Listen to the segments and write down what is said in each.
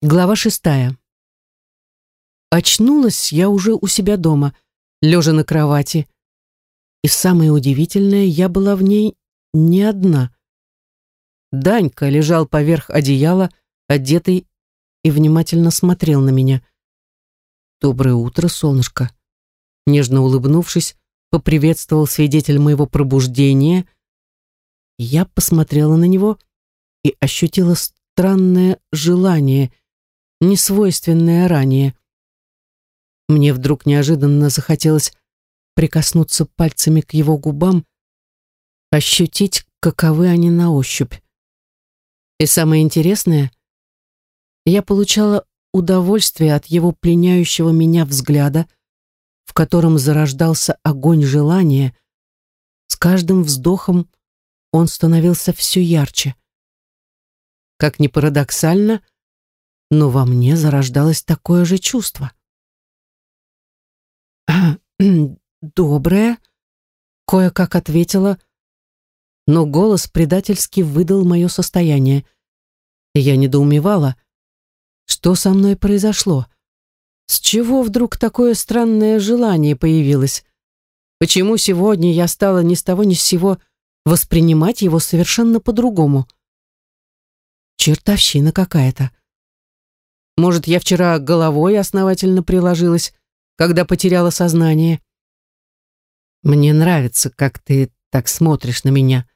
Глава шестая. Очнулась я уже у себя дома, лежа на кровати. И самое удивительное, я была в ней не одна. Данька лежал поверх одеяла, одетый, и внимательно смотрел на меня. «Доброе утро, солнышко!» Нежно улыбнувшись, поприветствовал свидетель моего пробуждения. Я посмотрела на него и ощутила странное желание — несвойственное ранее. Мне вдруг неожиданно захотелось прикоснуться пальцами к его губам, ощутить, каковы они на ощупь. И самое интересное, я получала удовольствие от его пленяющего меня взгляда, в котором зарождался огонь желания. С каждым вздохом он становился все ярче. Как ни парадоксально, но во мне зарождалось такое же чувство. «Доброе», — кое-как ответила, но голос предательски выдал мое состояние. Я недоумевала, что со мной произошло. С чего вдруг такое странное желание появилось? Почему сегодня я стала ни с того ни с сего воспринимать его совершенно по-другому? Чертовщина какая-то. Может, я вчера головой основательно приложилась, когда потеряла сознание? Мне нравится, как ты так смотришь на меня,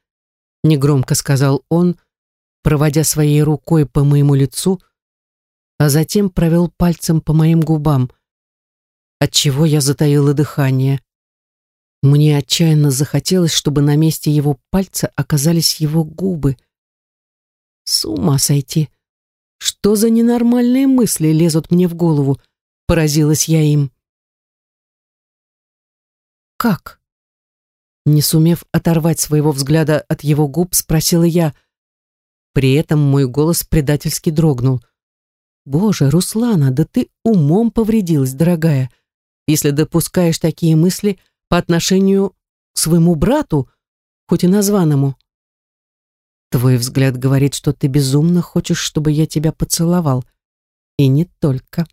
негромко сказал он, проводя своей рукой по моему лицу, а затем провел пальцем по моим губам, отчего я затаила дыхание. Мне отчаянно захотелось, чтобы на месте его пальца оказались его губы. С ума сойти! Что за ненормальные мысли лезут мне в голову? Поразилась я им. Как? Не сумев оторвать своего взгляда от его губ, спросила я. При этом мой голос предательски дрогнул. «Боже, Руслана, да ты умом повредилась, дорогая, если допускаешь такие мысли по отношению к своему брату, хоть и названному. Твой взгляд говорит, что ты безумно хочешь, чтобы я тебя поцеловал. И не только.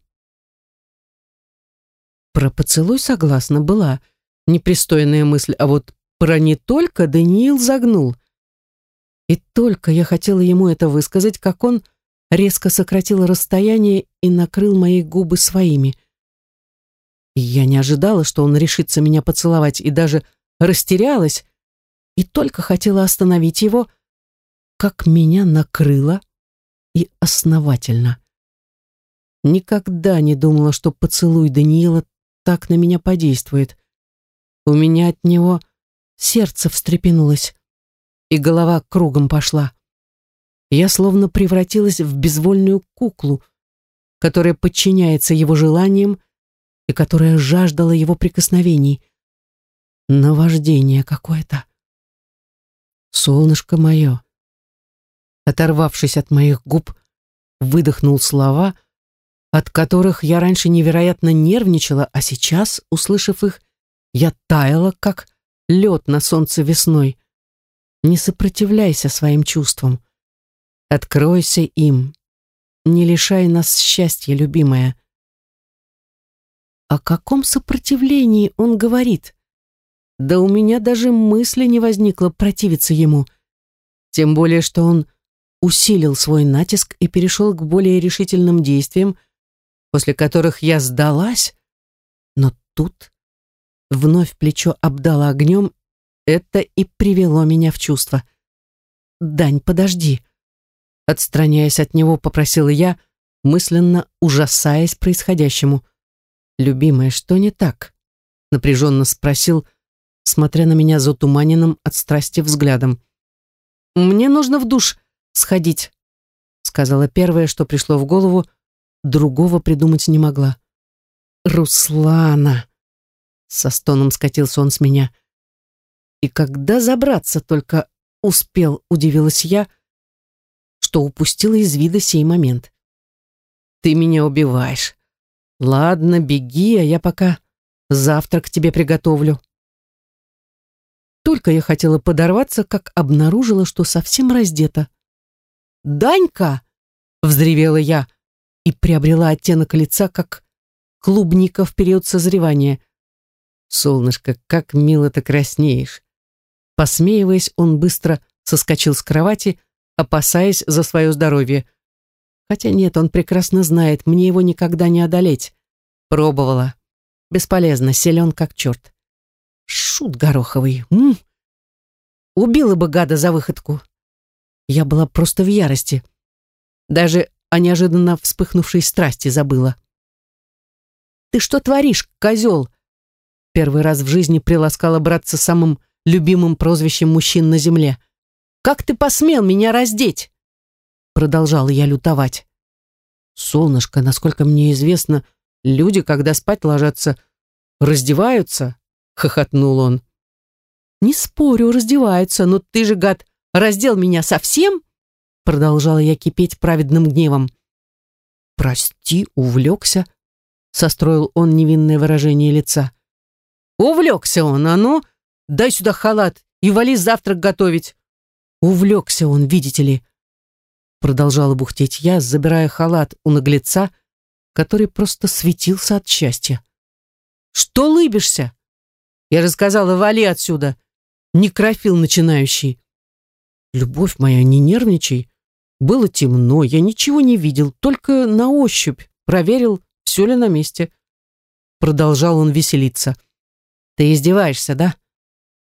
Про поцелуй согласна была. Непристойная мысль, а вот про не только Даниил загнул. И только я хотела ему это высказать, как он резко сократил расстояние и накрыл мои губы своими. Я не ожидала, что он решится меня поцеловать, и даже растерялась, и только хотела остановить его — как меня накрыло и основательно. Никогда не думала, что поцелуй Даниила так на меня подействует. У меня от него сердце встрепенулось, и голова кругом пошла. Я словно превратилась в безвольную куклу, которая подчиняется его желаниям и которая жаждала его прикосновений. Наваждение какое-то. Солнышко мое, оторвавшись от моих губ, выдохнул слова, от которых я раньше невероятно нервничала, а сейчас, услышав их, я таяла, как лед на солнце весной. Не сопротивляйся своим чувствам. Откройся им. Не лишай нас счастья, любимая. О каком сопротивлении он говорит? Да у меня даже мысли не возникло противиться ему. Тем более, что он усилил свой натиск и перешел к более решительным действиям, после которых я сдалась, но тут вновь плечо обдало огнем, это и привело меня в чувство. «Дань, подожди!» Отстраняясь от него, попросила я, мысленно ужасаясь происходящему. «Любимая, что не так?» напряженно спросил, смотря на меня затуманенным от страсти взглядом. «Мне нужно в душ», сходить», сказала первое, что пришло в голову, другого придумать не могла. «Руслана!» Со стоном скатился он с меня. И когда забраться только успел, удивилась я, что упустила из вида сей момент. «Ты меня убиваешь. Ладно, беги, а я пока завтрак тебе приготовлю». Только я хотела подорваться, как обнаружила, что совсем раздета. «Данька!» — взревела я. и приобрела оттенок лица, как клубника в период созревания. «Солнышко, как мило ты краснеешь!» Посмеиваясь, он быстро соскочил с кровати, опасаясь за свое здоровье. Хотя нет, он прекрасно знает, мне его никогда не одолеть. Пробовала. Бесполезно, силен как черт. Шут гороховый. М -м. Убила бы гада за выходку. Я была просто в ярости. Даже о неожиданно вспыхнувшей страсти забыла. «Ты что творишь, козел?» Первый раз в жизни приласкала браться самым любимым прозвищем мужчин на земле. «Как ты посмел меня раздеть?» Продолжала я лютовать. «Солнышко, насколько мне известно, люди, когда спать ложатся, раздеваются», — хохотнул он. «Не спорю, раздеваются, но ты же, гад, раздел меня совсем?» Продолжала я кипеть праведным гневом. «Прости, увлекся», — состроил он невинное выражение лица. «Увлекся он, а ну, дай сюда халат и вали завтрак готовить». «Увлекся он, видите ли», — продолжала бухтеть я, забирая халат у наглеца, который просто светился от счастья. «Что лыбишься? Я же сказала, вали отсюда, некрофил начинающий». «Любовь моя, не нервничай. Было темно, я ничего не видел, только на ощупь проверил, все ли на месте». Продолжал он веселиться. «Ты издеваешься, да?»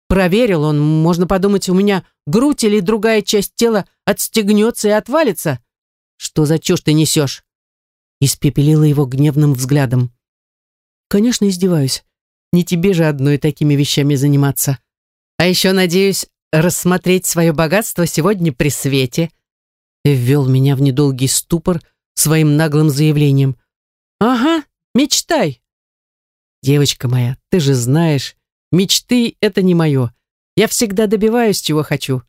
Проверил он, можно подумать, у меня грудь или другая часть тела отстегнется и отвалится. Что за чушь ты несешь? Испепелила его гневным взглядом. Конечно, издеваюсь. Не тебе же одной такими вещами заниматься. А еще, надеюсь, рассмотреть свое богатство сегодня при свете. Ввел меня в недолгий ступор своим наглым заявлением. Ага, мечтай. Девочка моя, ты же знаешь, мечты — это не мое. Я всегда добиваюсь, чего хочу.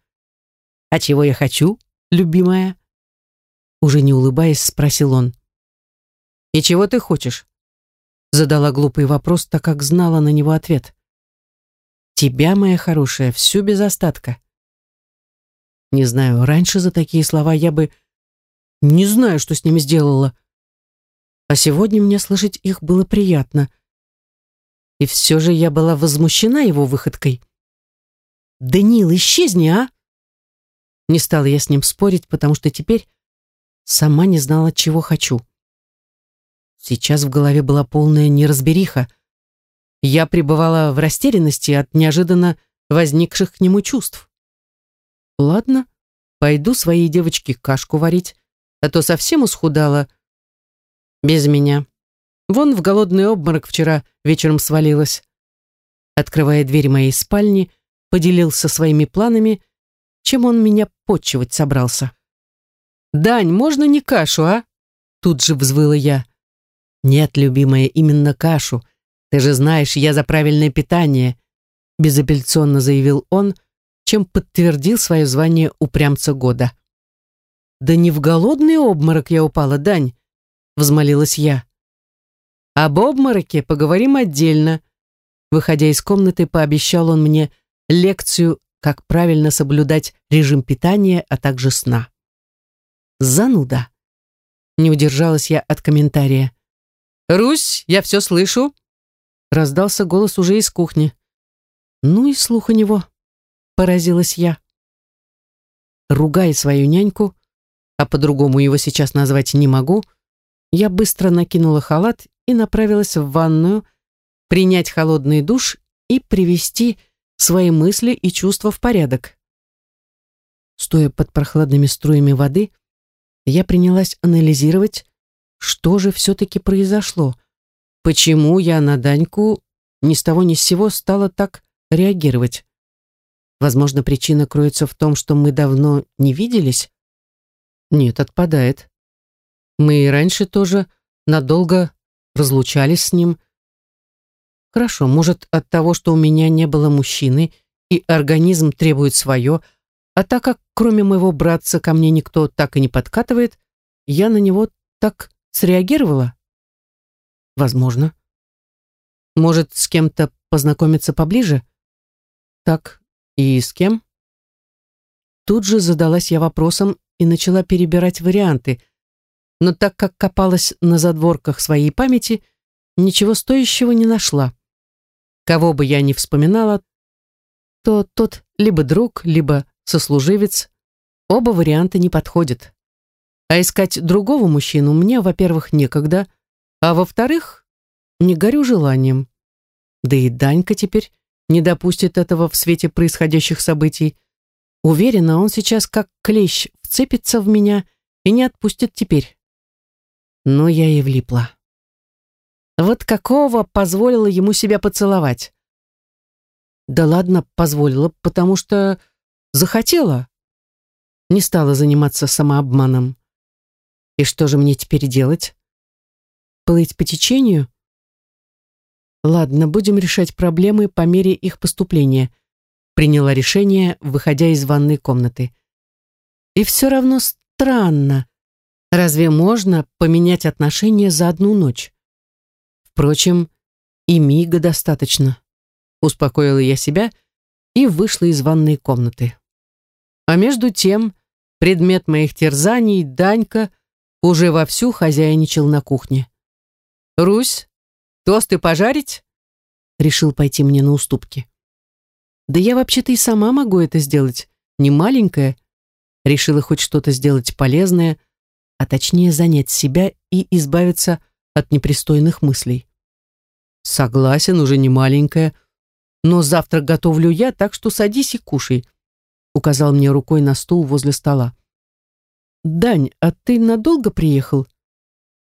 А чего я хочу, любимая? Уже не улыбаясь, спросил он. И чего ты хочешь? Задала глупый вопрос, так как знала на него ответ. Тебя, моя хорошая, всю без остатка. Не знаю, раньше за такие слова я бы... Не знаю, что с ними сделала. А сегодня мне слышать их было приятно. И все же я была возмущена его выходкой. «Даниил, исчезни, а!» Не стала я с ним спорить, потому что теперь сама не знала, чего хочу. Сейчас в голове была полная неразбериха. Я пребывала в растерянности от неожиданно возникших к нему чувств. Ладно, пойду своей девочке кашку варить, а то совсем усхудала. Без меня. Вон в голодный обморок вчера вечером свалилась. Открывая дверь моей спальни, поделился своими планами, чем он меня почивать собрался. «Дань, можно не кашу, а?» Тут же взвыла я. «Нет, любимая, именно кашу. Ты же знаешь, я за правильное питание», безапелляционно заявил он, чем подтвердил свое звание упрямца года. «Да не в голодный обморок я упала, Дань», взмолилась я. «Об обмороке поговорим отдельно», выходя из комнаты, пообещал он мне лекцию, как правильно соблюдать режим питания, а также сна. Зануда. Не удержалась я от комментария. «Русь, я все слышу!» Раздался голос уже из кухни. «Ну и слух у него», — поразилась я. Ругая свою няньку, а по-другому его сейчас назвать не могу, я быстро накинула халат и направилась в ванную, принять холодный душ и привести свои мысли и чувства в порядок. Стоя под прохладными струями воды, я принялась анализировать, что же все-таки произошло? Почему я на Даньку ни с того ни с сего стала так реагировать? Возможно, причина кроется в том, что мы давно не виделись? Нет, отпадает. Мы и раньше тоже надолго разлучались с ним. Хорошо, может, от того, что у меня не было мужчины, и организм требует свое, а так как кроме моего братца ко мне никто так и не подкатывает, я на него так Среагировала? Возможно. Может, с кем-то познакомиться поближе? Так, и с кем? Тут же задалась я вопросом и начала перебирать варианты. но так как копалась на задворках своей памяти, ничего стоящего не нашла. Кого бы я ни вспоминала, то тот либо друг, либо сослуживец. Оба варианта не подходят. А искать другого мужчину мне, во-первых, некогда, а во-вторых, не горю желанием. Да и Данька теперь не допустит этого в свете происходящих событий. Уверена, он сейчас как клещ вцепится в меня и не отпустит теперь. Но я и влипла. Вот какого позволила ему себя поцеловать? Да ладно, позволила, потому что захотела. Не стала заниматься самообманом. И что же мне теперь делать? Плыть по течению? Ладно, будем решать проблемы по мере их поступления. Приняла решение, выходя из ванной комнаты. И все равно странно. Разве можно поменять отношения за одну ночь? Впрочем, и мига достаточно. Успокоила я себя и вышла из ванной комнаты. А между тем, предмет моих терзаний, Данька, уже вовсю хозяйничал на кухне. «Русь, тосты пожарить?» Решил пойти мне на уступки. «Да я вообще-то и сама могу это сделать, не маленькая». Решила хоть что-то сделать полезное, а точнее занять себя и избавиться от непристойных мыслей. «Согласен, уже не маленькая», но завтрак готовлю я, так что садись и кушай», указал мне рукой на стул возле стола. «Дань, а ты надолго приехал?»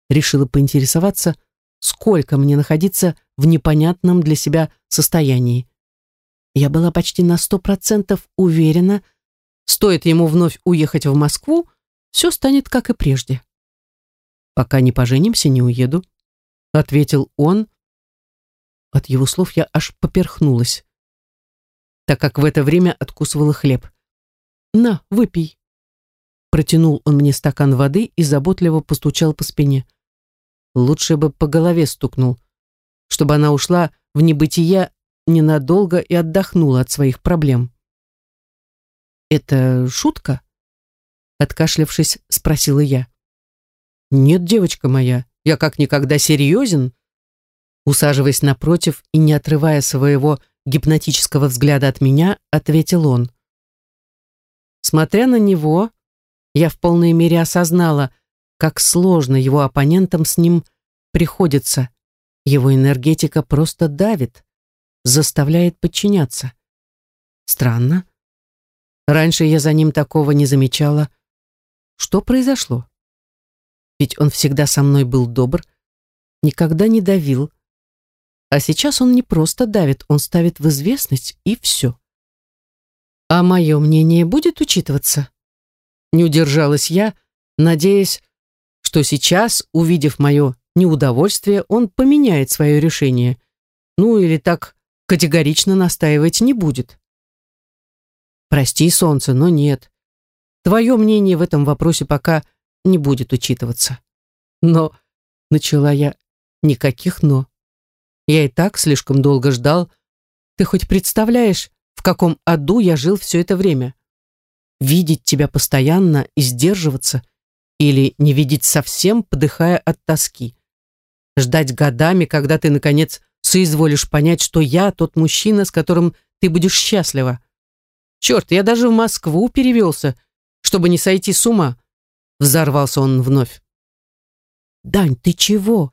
Решила поинтересоваться, сколько мне находиться в непонятном для себя состоянии. Я была почти на сто процентов уверена, стоит ему вновь уехать в Москву, все станет как и прежде. «Пока не поженимся, не уеду», — ответил он, от его слов я аж поперхнулась, так как в это время откусывала хлеб. «На, выпей». Протянул он мне стакан воды и заботливо постучал по спине. Лучше бы по голове стукнул, чтобы она ушла в небытие ненадолго и отдохнула от своих проблем. «Это шутка?» Откашлявшись, спросила я. «Нет, девочка моя, я как никогда серьезен», Усаживаясь напротив и не отрывая своего гипнотического взгляда от меня, ответил он. Смотря на него, я в полной мере осознала, как сложно его оппонентам с ним приходится. Его энергетика просто давит, заставляет подчиняться. Странно. Раньше я за ним такого не замечала. Что произошло? Ведь он всегда со мной был добр, никогда не давил, а сейчас он не просто давит, он ставит в известность, и все. А мое мнение будет учитываться? Не удержалась я, надеясь, что сейчас, увидев мое неудовольствие, он поменяет свое решение. Ну или так категорично настаивать не будет. Прости, солнце, но нет. Твое мнение в этом вопросе пока не будет учитываться. Но, начала я, никаких «но». Я и так слишком долго ждал. Ты хоть представляешь, в каком аду я жил все это время? Видеть тебя постоянно и сдерживаться, или не видеть совсем, подыхая от тоски. Ждать годами, когда ты, наконец, соизволишь понять, что я тот мужчина, с которым ты будешь счастлива. Черт, я даже в Москву перевелся, чтобы не сойти с ума. Взорвался он вновь. «Дань, ты чего?»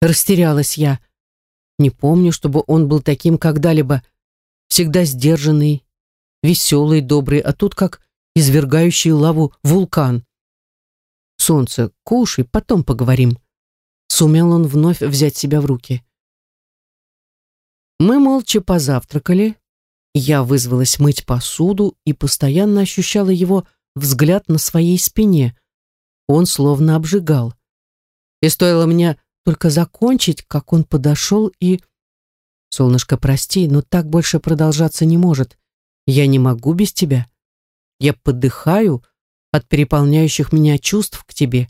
Растерялась я. Не помню, чтобы он был таким когда-либо. Всегда сдержанный, веселый, добрый, а тут как извергающий лаву вулкан. «Солнце, кушай, потом поговорим». Сумел он вновь взять себя в руки. Мы молча позавтракали. Я вызвалась мыть посуду и постоянно ощущала его взгляд на своей спине. Он словно обжигал. И стоило мне только закончить, как он подошел и... «Солнышко, прости, но так больше продолжаться не может. Я не могу без тебя. Я подыхаю от переполняющих меня чувств к тебе.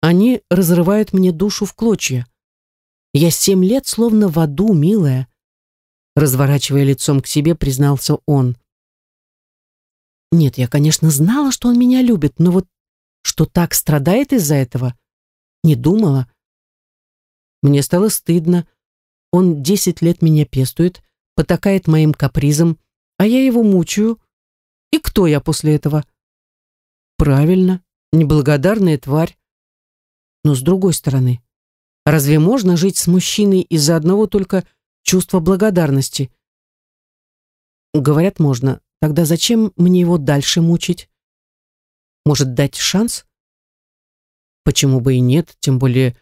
Они разрывают мне душу в клочья. Я семь лет словно в аду, милая». Разворачивая лицом к себе, признался он. Нет, я, конечно, знала, что он меня любит, но вот что так страдает из-за этого? Не думала. Мне стало стыдно. Он десять лет меня пестует, потакает моим капризом, а я его мучаю. И кто я после этого? Правильно, неблагодарная тварь. Но с другой стороны, разве можно жить с мужчиной из-за одного только чувства благодарности? Говорят, можно. Тогда зачем мне его дальше мучить? Может, дать шанс? Почему бы и нет, тем более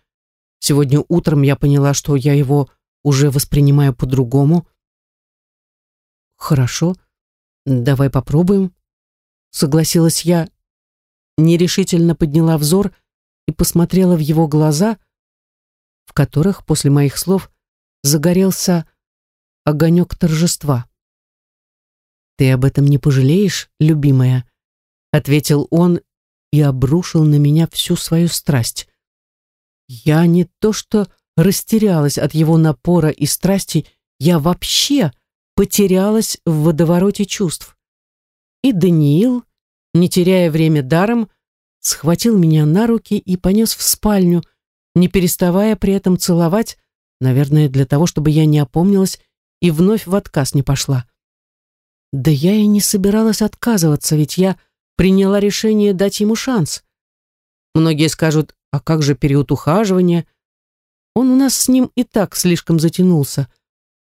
сегодня утром я поняла, что я его уже воспринимаю по-другому. Хорошо, давай попробуем, согласилась я, нерешительно подняла взор и посмотрела в его глаза, в которых после моих слов загорелся огонек торжества. «Ты об этом не пожалеешь, любимая?» ответил он и обрушил на меня всю свою страсть. Я не то что растерялась от его напора и страсти, я вообще потерялась в водовороте чувств. И Даниил, не теряя время даром, схватил меня на руки и понес в спальню, не переставая при этом целовать, наверное, для того, чтобы я не опомнилась и вновь в отказ не пошла. Да я и не собиралась отказываться, ведь я приняла решение дать ему шанс. Многие скажут, а как же период ухаживания? Он у нас с ним и так слишком затянулся.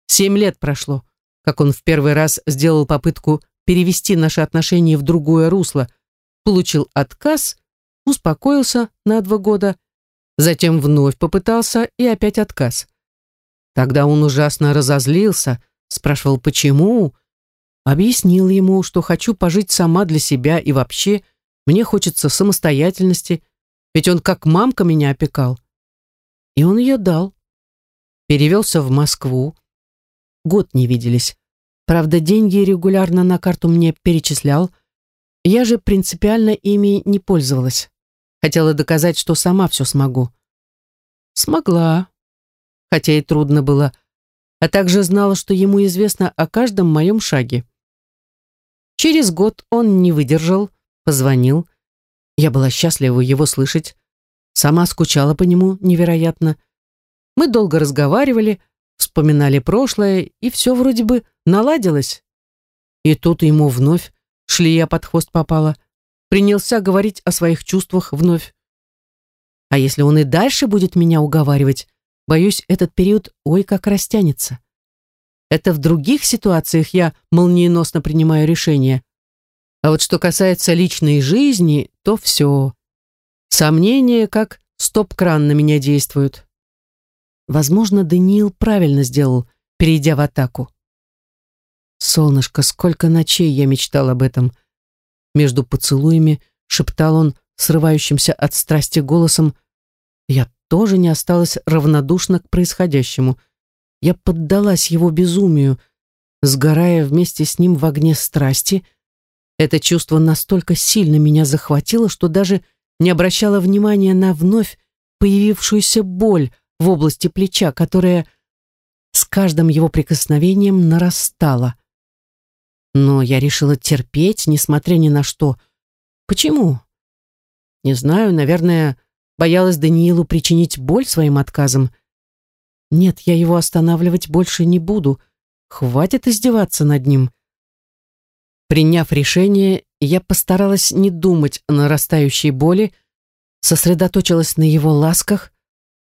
Семь лет прошло, как он в первый раз сделал попытку перевести наши отношения в другое русло, получил отказ, успокоился на два года, затем вновь попытался и опять отказ. Тогда он ужасно разозлился, спрашивал, почему, Объяснил ему, что хочу пожить сама для себя и вообще мне хочется самостоятельности, ведь он как мамка меня опекал. И он ее дал. Перевелся в Москву. Год не виделись. Правда, деньги регулярно на карту мне перечислял. Я же принципиально ими не пользовалась. Хотела доказать, что сама все смогу. Смогла. Хотя и трудно было. А также знала, что ему известно о каждом моем шаге. Через год он не выдержал, позвонил. Я была счастлива его слышать. Сама скучала по нему невероятно. Мы долго разговаривали, вспоминали прошлое, и все вроде бы наладилось. И тут ему вновь шлея под хвост попала. Принялся говорить о своих чувствах вновь. А если он и дальше будет меня уговаривать, боюсь, этот период ой как растянется. Это в других ситуациях я молниеносно принимаю решения. А вот что касается личной жизни, то все. Сомнения, как стоп-кран на меня действуют. Возможно, Даниил правильно сделал, перейдя в атаку. «Солнышко, сколько ночей я мечтал об этом!» Между поцелуями шептал он срывающимся от страсти голосом. Я тоже не осталась равнодушна к происходящему. Я поддалась его безумию, сгорая вместе с ним в огне страсти. Это чувство настолько сильно меня захватило, что даже не обращала внимания на вновь появившуюся боль в области плеча, которая с каждым его прикосновением нарастала. Но я решила терпеть, несмотря ни на что. Почему? Не знаю, наверное, боялась Даниилу причинить боль своим отказом. Нет, я его останавливать больше не буду. Хватит издеваться над ним. Приняв решение, я постаралась не думать о нарастающей боли, сосредоточилась на его ласках,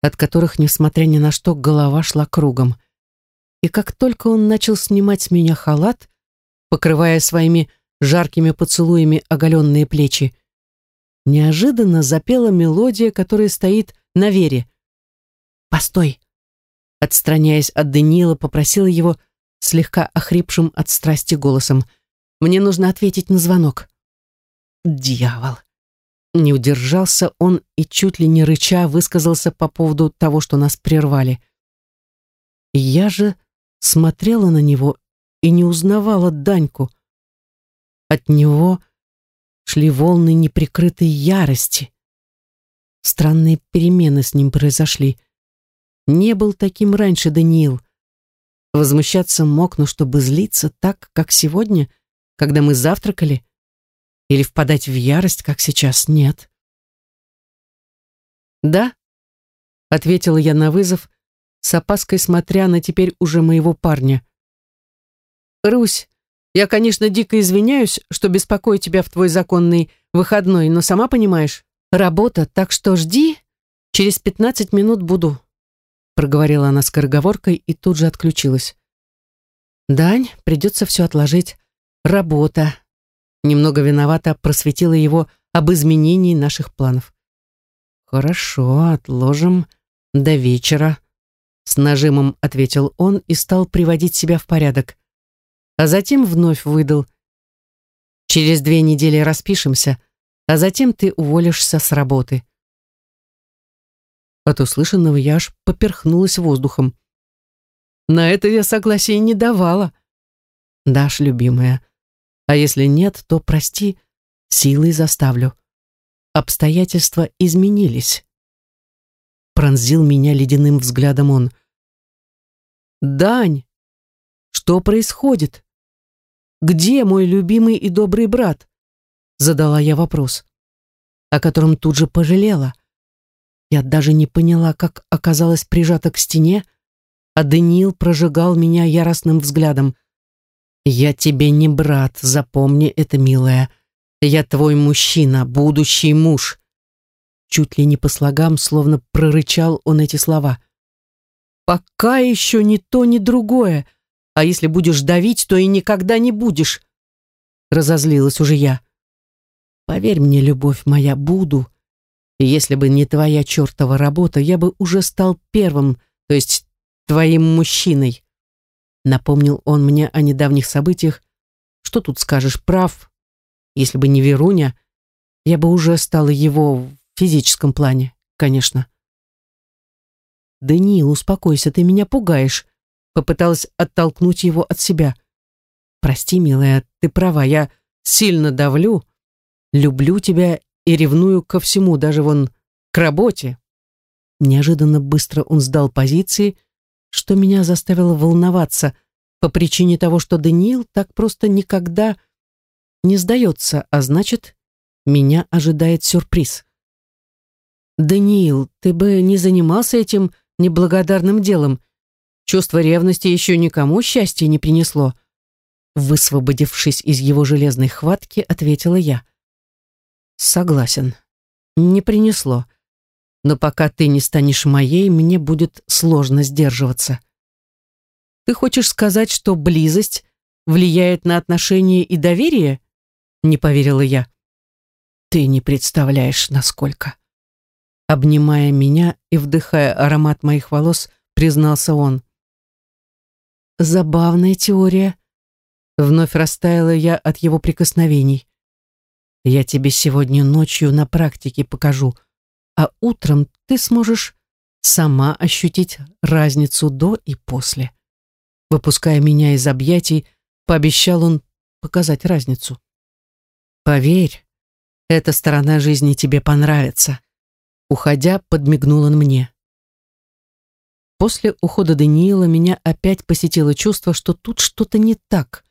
от которых, несмотря ни на что, голова шла кругом. И как только он начал снимать с меня халат, покрывая своими жаркими поцелуями оголенные плечи, неожиданно запела мелодия, которая стоит на вере. «Постой!» Отстраняясь от Даниила, попросила его слегка охрипшим от страсти голосом. «Мне нужно ответить на звонок». «Дьявол!» Не удержался он и чуть ли не рыча высказался по поводу того, что нас прервали. Я же смотрела на него и не узнавала Даньку. От него шли волны неприкрытой ярости. Странные перемены с ним произошли. Не был таким раньше Даниил. Возмущаться мог, но чтобы злиться так, как сегодня, когда мы завтракали, или впадать в ярость, как сейчас, нет. «Да?» — ответила я на вызов, с опаской смотря на теперь уже моего парня. «Русь, я, конечно, дико извиняюсь, что беспокою тебя в твой законный выходной, но сама понимаешь, работа, так что жди, через пятнадцать минут буду», проговорила она скороговоркой и тут же отключилась. «Дань, придется все отложить. Работа». Немного виновата просветила его об изменении наших планов. «Хорошо, отложим до вечера», — с нажимом ответил он и стал приводить себя в порядок. А затем вновь выдал. «Через две недели распишемся, а затем ты уволишься с работы». От услышанного я аж поперхнулась воздухом. На это я согласия не давала. Дашь, любимая. А если нет, то прости, силой заставлю обстоятельства изменились. Пронзил меня ледяным взглядом он. «Дань, что происходит? Где мой любимый и добрый брат?» Задала я вопрос, о котором тут же пожалела. Я даже не поняла, как оказалась прижата к стене, а Даниил прожигал меня яростным взглядом. «Я тебе не брат, запомни это, милая», я твой мужчина, будущий муж. Чуть ли не по слогам, словно прорычал он эти слова. Пока еще ни то, ни другое. А если будешь давить, то и никогда не будешь. Разозлилась уже я. Поверь мне, любовь моя, буду. Если бы не твоя чертова работа, я бы уже стал первым, то есть твоим мужчиной. Напомнил он мне о недавних событиях. Что тут скажешь, прав, если бы не Веруня, я бы уже стала его в физическом плане, конечно. «Даниил, успокойся, ты меня пугаешь», попыталась оттолкнуть его от себя. «Прости, милая, ты права, я сильно давлю, люблю тебя и ревную ко всему, даже вон к работе». Неожиданно быстро он сдал позиции, что меня заставило волноваться по причине того, что Даниил так просто никогда не сдается, а значит, меня ожидает сюрприз. «Даниил, ты бы не занимался этим неблагодарным делом. Чувство ревности еще никому счастья не принесло». Высвободившись из его железной хватки, ответила я. «Согласен. Не принесло. Но пока ты не станешь моей, мне будет сложно сдерживаться. Ты хочешь сказать, что близость влияет на отношения и доверие?» не поверила я. Ты не представляешь, насколько. Обнимая меня и вдыхая аромат моих волос, признался он. Забавная теория. Вновь растаяла я от его прикосновений. Я тебе сегодня ночью на практике покажу, а утром ты сможешь сама ощутить разницу до и после. Выпуская меня из объятий, пообещал он показать разницу. Поверь, эта сторона жизни тебе понравится. Уходя, подмигнул он мне. После ухода Даниила меня опять посетило чувство, что тут что-то не так.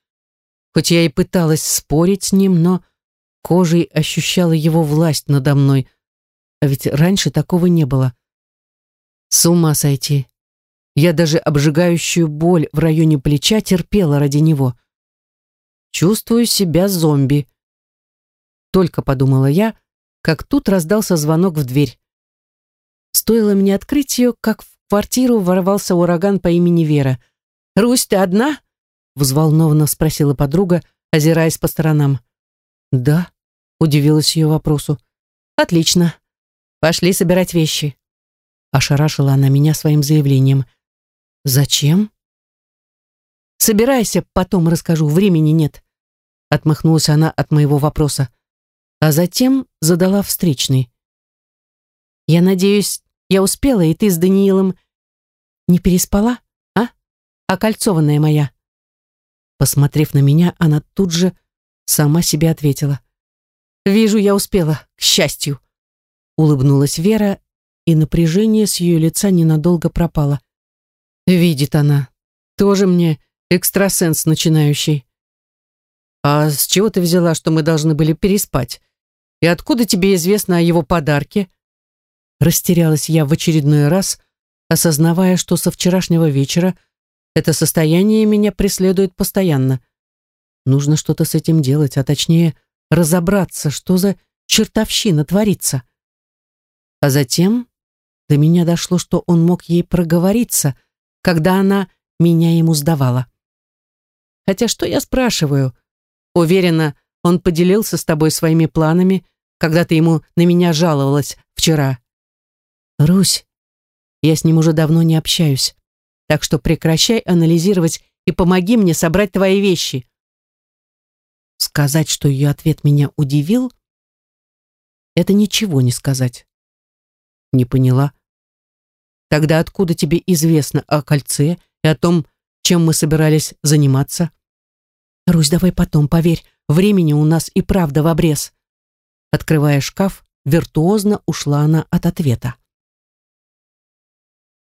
Хоть я и пыталась спорить с ним, но кожей ощущала его власть надо мной, а ведь раньше такого не было. С ума сойти. Я даже обжигающую боль в районе плеча терпела ради него. Чувствую себя зомби. Только подумала я, как тут раздался звонок в дверь. Стоило мне открыть ее, как в квартиру ворвался ураган по имени Вера. «Русь, ты одна?» — взволнованно спросила подруга, озираясь по сторонам. «Да», — удивилась ее вопросу. «Отлично. Пошли собирать вещи». Ошарашила она меня своим заявлением. «Зачем?» «Собирайся, потом расскажу, времени нет», — отмахнулась она от моего вопроса а затем задала встречный. «Я надеюсь, я успела, и ты с Даниилом не переспала, а? Окольцованная моя». Посмотрев на меня, она тут же сама себе ответила. «Вижу, я успела, к счастью». Улыбнулась Вера, и напряжение с ее лица ненадолго пропало. Видит она. Тоже мне экстрасенс начинающий. «А с чего ты взяла, что мы должны были переспать?» И откуда тебе известно о его подарке? Растерялась я в очередной раз, осознавая, что со вчерашнего вечера это состояние меня преследует постоянно. Нужно что-то с этим делать, а точнее разобраться, что за чертовщина творится. А затем до меня дошло, что он мог ей проговориться, когда она меня ему сдавала. Хотя что я спрашиваю? Уверена, он поделился с тобой своими планами, когда ты ему на меня жаловалась вчера. Русь, я с ним уже давно не общаюсь, так что прекращай анализировать и помоги мне собрать твои вещи. Сказать, что ее ответ меня удивил, это ничего не сказать. Не поняла. Тогда откуда тебе известно о кольце и о том, чем мы собирались заниматься? Русь, давай потом, поверь, времени у нас и правда в обрез. Открывая шкаф, виртуозно ушла она от ответа.